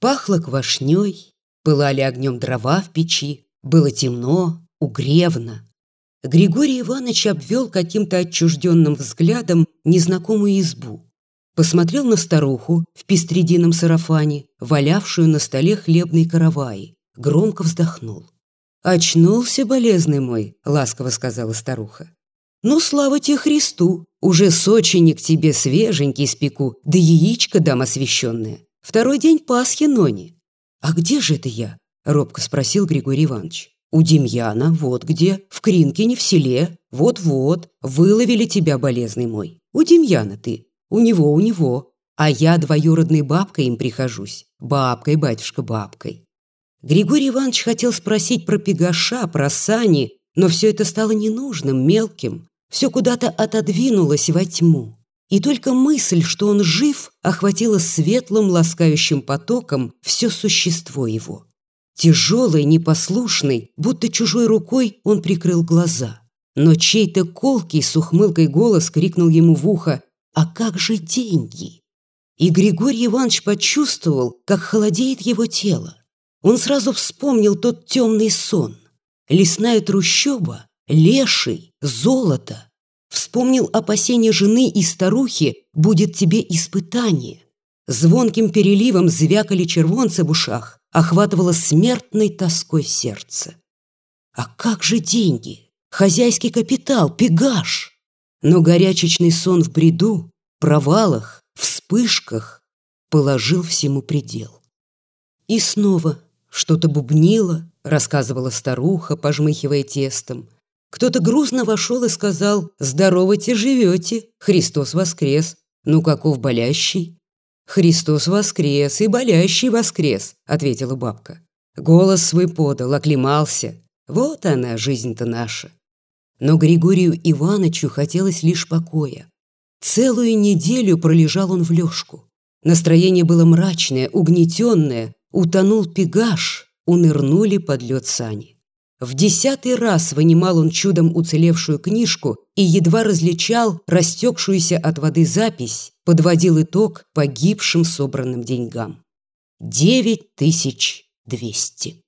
Пахло квашней, пылали огнем дрова в печи, было темно, угревно. Григорий Иванович обвел каким-то отчужденным взглядом незнакомую избу. Посмотрел на старуху в пестредином сарафане, валявшую на столе хлебный каравай, громко вздохнул. «Очнулся, болезный мой», — ласково сказала старуха. «Ну, слава тебе Христу! Уже соченик тебе свеженький спеку, да яичко дам освященное. Второй день Пасхи, Нони». «А где же это я?» — робко спросил Григорий Иванович. «У Демьяна, вот где, в Кринкине, в селе. Вот-вот, выловили тебя, болезный мой. У Демьяна ты, у него, у него. А я двоюродной бабкой им прихожусь. Бабкой, батюшка, бабкой». Григорий Иванович хотел спросить про Пегаша, про сани, но все это стало ненужным, мелким. Все куда-то отодвинулось во тьму. И только мысль, что он жив, охватила светлым, ласкающим потоком все существо его. Тяжелый, непослушный, будто чужой рукой он прикрыл глаза. Но чей-то колкий с ухмылкой голос крикнул ему в ухо «А как же деньги?» И Григорий Иванович почувствовал, как холодеет его тело. Он сразу вспомнил тот темный сон. Лесная трущоба, леший, золото. Вспомнил опасение жены и старухи «будет тебе испытание». Звонким переливом звякали червонцы в ушах, охватывало смертной тоской сердце. А как же деньги? Хозяйский капитал, пегаш? Но горячечный сон в бреду, провалах, вспышках положил всему предел. И снова что-то бубнило, рассказывала старуха, пожмыхивая тестом. Кто-то грузно вошел и сказал «Здорово-те живете, Христос воскрес, ну каков болящий?» «Христос воскрес и болящий воскрес», — ответила бабка. Голос свой подал, оклемался. Вот она, жизнь-то наша. Но Григорию Ивановичу хотелось лишь покоя. Целую неделю пролежал он в лёжку. Настроение было мрачное, угнетенное, Утонул пегаш, унырнули под лед сани. В десятый раз вынимал он чудом уцелевшую книжку и едва различал растекшуюся от воды запись, подводил итог погибшим собранным деньгам. Девять тысяч двести.